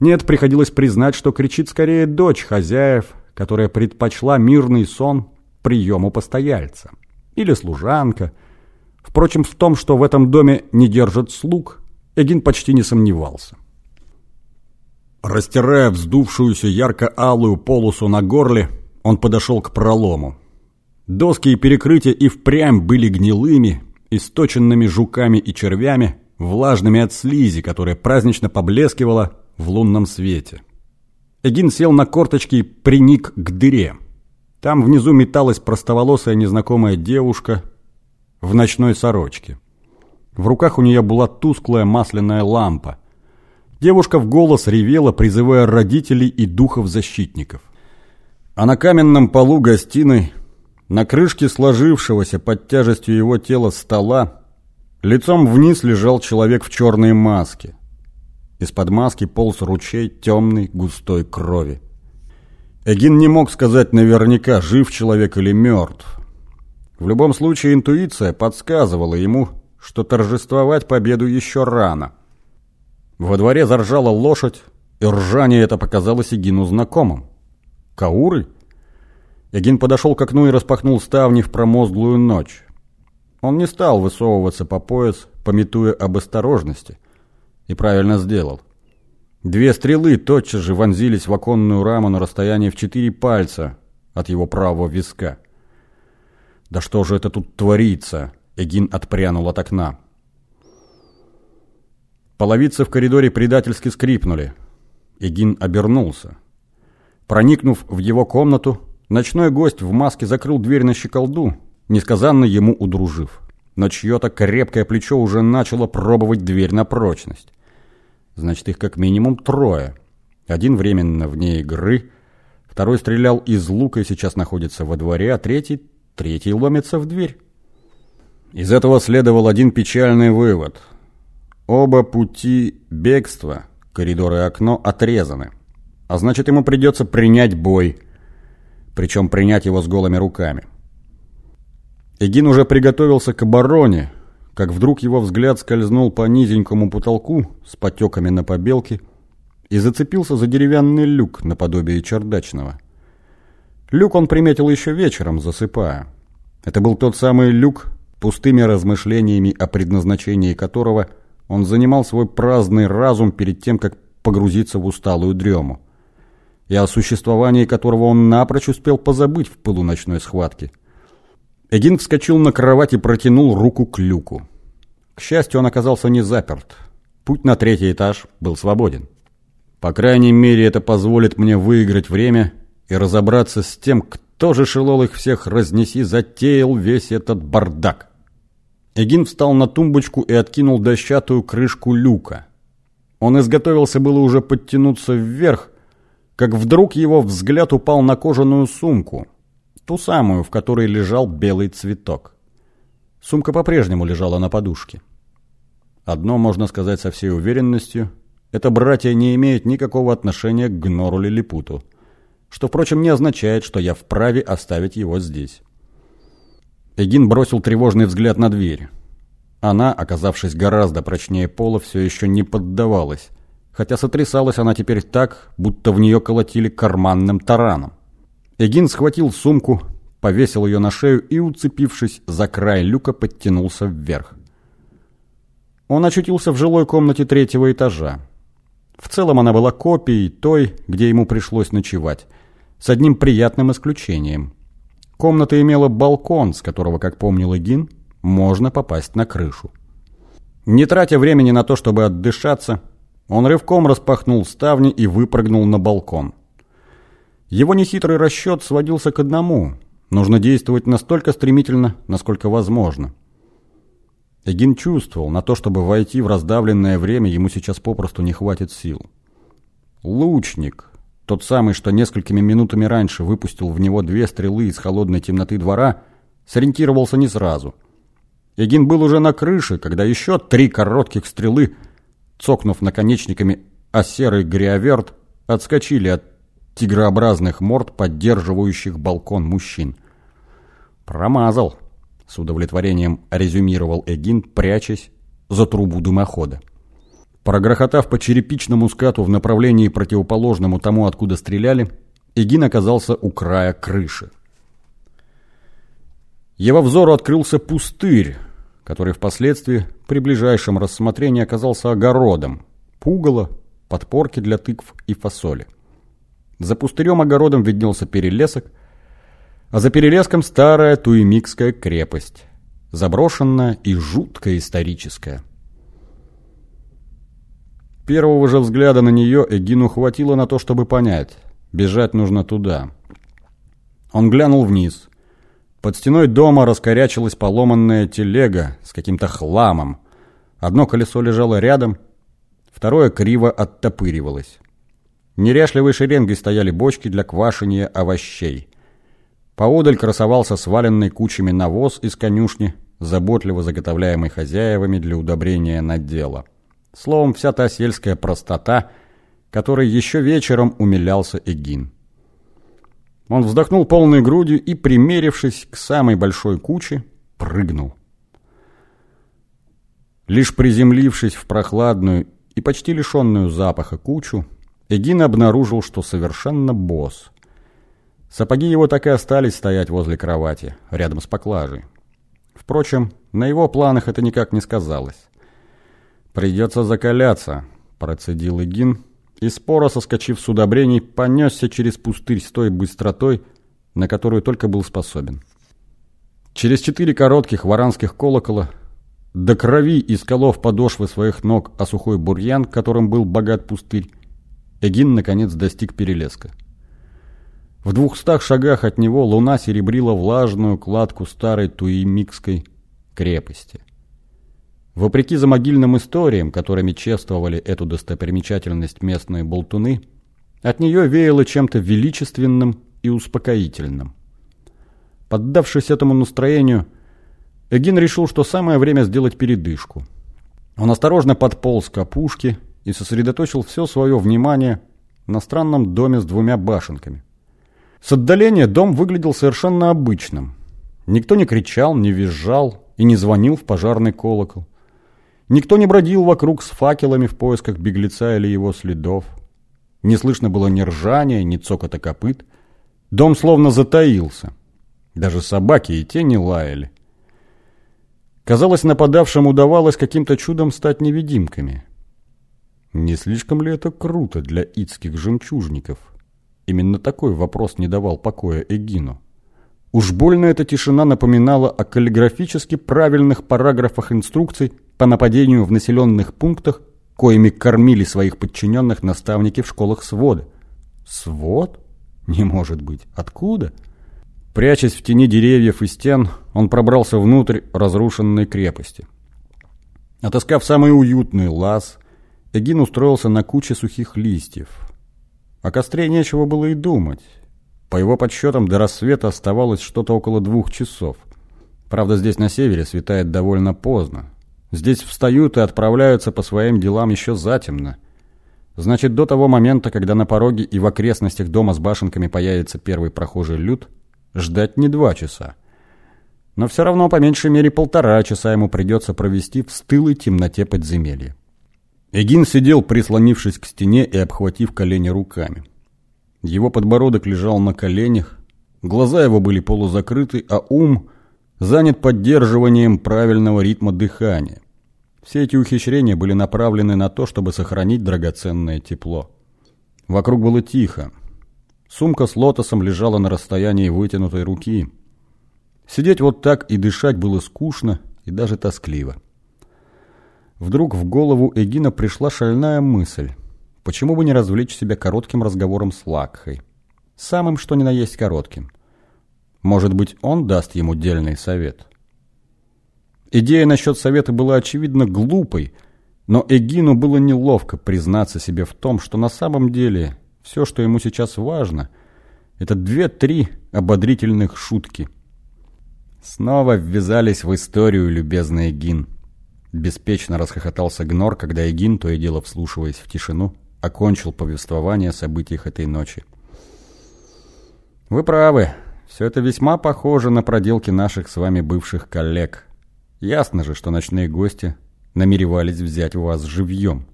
Нет, приходилось признать, что кричит скорее дочь хозяев, которая предпочла мирный сон приему постояльца. Или служанка. Впрочем, в том, что в этом доме не держат слуг, Эгин почти не сомневался. Растирая вздувшуюся ярко-алую полосу на горле, он подошел к пролому. Доски и перекрытия и впрямь были гнилыми, источенными жуками и червями, влажными от слизи, которая празднично поблескивала в лунном свете. Эгин сел на корточки и приник к дыре. Там внизу металась простоволосая незнакомая девушка в ночной сорочке. В руках у нее была тусклая масляная лампа. Девушка в голос ревела, призывая родителей и духов-защитников. А на каменном полу гостиной, на крышке сложившегося под тяжестью его тела стола, лицом вниз лежал человек в черной маске. Из-под маски полз ручей темной густой крови. Эгин не мог сказать наверняка, жив человек или мертв. В любом случае интуиция подсказывала ему, что торжествовать победу еще рано. Во дворе заржала лошадь, и ржание это показалось Эгину знакомым. Кауры? Эгин подошел к окну и распахнул ставни в промозглую ночь. Он не стал высовываться по пояс, пометуя об осторожности – и правильно сделал. Две стрелы тотчас же вонзились в оконную раму на расстоянии в четыре пальца от его правого виска. «Да что же это тут творится?» Эгин отпрянул от окна. Половицы в коридоре предательски скрипнули. Эгин обернулся. Проникнув в его комнату, ночной гость в маске закрыл дверь на щеколду, несказанно ему удружив. Но чье-то крепкое плечо уже начало пробовать дверь на прочность. Значит, их как минимум трое. Один временно вне игры, второй стрелял из лука и сейчас находится во дворе, а третий, третий ломится в дверь. Из этого следовал один печальный вывод. Оба пути бегства, коридор и окно, отрезаны. А значит, ему придется принять бой, причем принять его с голыми руками. Эгин уже приготовился к обороне, как вдруг его взгляд скользнул по низенькому потолку с потеками на побелке и зацепился за деревянный люк наподобие чердачного. Люк он приметил еще вечером, засыпая. Это был тот самый люк, пустыми размышлениями о предназначении которого он занимал свой праздный разум перед тем, как погрузиться в усталую дрему, и о существовании которого он напрочь успел позабыть в пылу ночной схватки. Эгин вскочил на кровать и протянул руку к люку. К счастью, он оказался не заперт. Путь на третий этаж был свободен. По крайней мере, это позволит мне выиграть время и разобраться с тем, кто же шелол их всех разнеси, затеял весь этот бардак. Эгин встал на тумбочку и откинул дощатую крышку люка. Он изготовился было уже подтянуться вверх, как вдруг его взгляд упал на кожаную сумку, ту самую, в которой лежал белый цветок. Сумка по-прежнему лежала на подушке. Одно можно сказать со всей уверенностью. Это братья не имеют никакого отношения к Гнору Лилипуту. Что, впрочем, не означает, что я вправе оставить его здесь. Эгин бросил тревожный взгляд на дверь. Она, оказавшись гораздо прочнее пола, все еще не поддавалась. Хотя сотрясалась она теперь так, будто в нее колотили карманным тараном. Эгин схватил сумку, повесил ее на шею и, уцепившись за край люка, подтянулся вверх. Он очутился в жилой комнате третьего этажа. В целом она была копией той, где ему пришлось ночевать, с одним приятным исключением. Комната имела балкон, с которого, как помнил Игин, можно попасть на крышу. Не тратя времени на то, чтобы отдышаться, он рывком распахнул ставни и выпрыгнул на балкон. Его нехитрый расчет сводился к одному. Нужно действовать настолько стремительно, насколько возможно. Эгин чувствовал, на то, чтобы войти в раздавленное время, ему сейчас попросту не хватит сил. Лучник, тот самый, что несколькими минутами раньше выпустил в него две стрелы из холодной темноты двора, сориентировался не сразу. Эгин был уже на крыше, когда еще три коротких стрелы, цокнув наконечниками о серый гриаверт, отскочили от тигрообразных морд, поддерживающих балкон мужчин. Промазал. С удовлетворением резюмировал Эгин, прячась за трубу дымохода. Прогрохотав по черепичному скату в направлении противоположному тому, откуда стреляли, Эгин оказался у края крыши. Его взору открылся пустырь, который впоследствии при ближайшем рассмотрении оказался огородом, пугало, подпорки для тыкв и фасоли. За пустырем-огородом виднелся перелесок, а за перелеском старая Туемикская крепость, заброшенная и жутко историческая. Первого же взгляда на нее Эгину хватило на то, чтобы понять, бежать нужно туда. Он глянул вниз. Под стеной дома раскорячилась поломанная телега с каким-то хламом. Одно колесо лежало рядом, второе криво оттопыривалось. Неряшливой шеренгой стояли бочки для квашения овощей. Поодаль красовался сваленный кучами навоз из конюшни, заботливо заготовляемый хозяевами для удобрения надела. Словом, вся та сельская простота, которой еще вечером умилялся Эгин. Он вздохнул полной грудью и, примерившись к самой большой куче, прыгнул. Лишь приземлившись в прохладную и почти лишенную запаха кучу, Эгин обнаружил, что совершенно босс. Сапоги его так и остались стоять возле кровати, рядом с поклажей. Впрочем, на его планах это никак не сказалось. «Придется закаляться», — процедил Эгин, и споро, соскочив с удобрений, понесся через пустырь с той быстротой, на которую только был способен. Через четыре коротких варанских колокола, до крови исколов подошвы своих ног о сухой бурьян, которым был богат пустырь, Эгин, наконец, достиг перелеска. В двухстах шагах от него луна серебрила влажную кладку старой Туимикской крепости. Вопреки замогильным историям, которыми чествовали эту достопримечательность местные болтуны, от нее веяло чем-то величественным и успокоительным. Поддавшись этому настроению, Эгин решил, что самое время сделать передышку. Он осторожно подполз к опушке и сосредоточил все свое внимание на странном доме с двумя башенками. С отдаления дом выглядел совершенно обычным. Никто не кричал, не визжал и не звонил в пожарный колокол. Никто не бродил вокруг с факелами в поисках беглеца или его следов. Не слышно было ни ржания, ни цокота копыт. Дом словно затаился. Даже собаки и те не лаяли. Казалось, нападавшим удавалось каким-то чудом стать невидимками. Не слишком ли это круто для ицких жемчужников? Именно такой вопрос не давал покоя Эгину. Уж больно эта тишина напоминала о каллиграфически правильных параграфах инструкций по нападению в населенных пунктах, коими кормили своих подчиненных наставники в школах свода. Свод? Не может быть. Откуда? Прячась в тени деревьев и стен, он пробрался внутрь разрушенной крепости. Отыскав самый уютный лаз, Эгин устроился на куче сухих листьев. О костре нечего было и думать. По его подсчетам, до рассвета оставалось что-то около двух часов. Правда, здесь на севере светает довольно поздно. Здесь встают и отправляются по своим делам еще затемно. Значит, до того момента, когда на пороге и в окрестностях дома с башенками появится первый прохожий люд, ждать не два часа. Но все равно по меньшей мере полтора часа ему придется провести в стылой темноте подземелья. Эгин сидел, прислонившись к стене и обхватив колени руками. Его подбородок лежал на коленях, глаза его были полузакрыты, а ум – занят поддерживанием правильного ритма дыхания. Все эти ухищрения были направлены на то, чтобы сохранить драгоценное тепло. Вокруг было тихо. Сумка с лотосом лежала на расстоянии вытянутой руки. Сидеть вот так и дышать было скучно и даже тоскливо. Вдруг в голову Эгина пришла шальная мысль. Почему бы не развлечь себя коротким разговором с Лакхой? Самым что ни на есть коротким – может быть, он даст ему дельный совет. Идея насчет совета была очевидно глупой, но Эгину было неловко признаться себе в том, что на самом деле все, что ему сейчас важно, это две-три ободрительных шутки. Снова ввязались в историю, любезный Эгин. Беспечно расхохотался Гнор, когда Эгин, то и дело вслушиваясь в тишину, окончил повествование о событиях этой ночи. «Вы правы», все это весьма похоже на проделки наших с вами бывших коллег. Ясно же, что ночные гости намеревались взять вас живьем.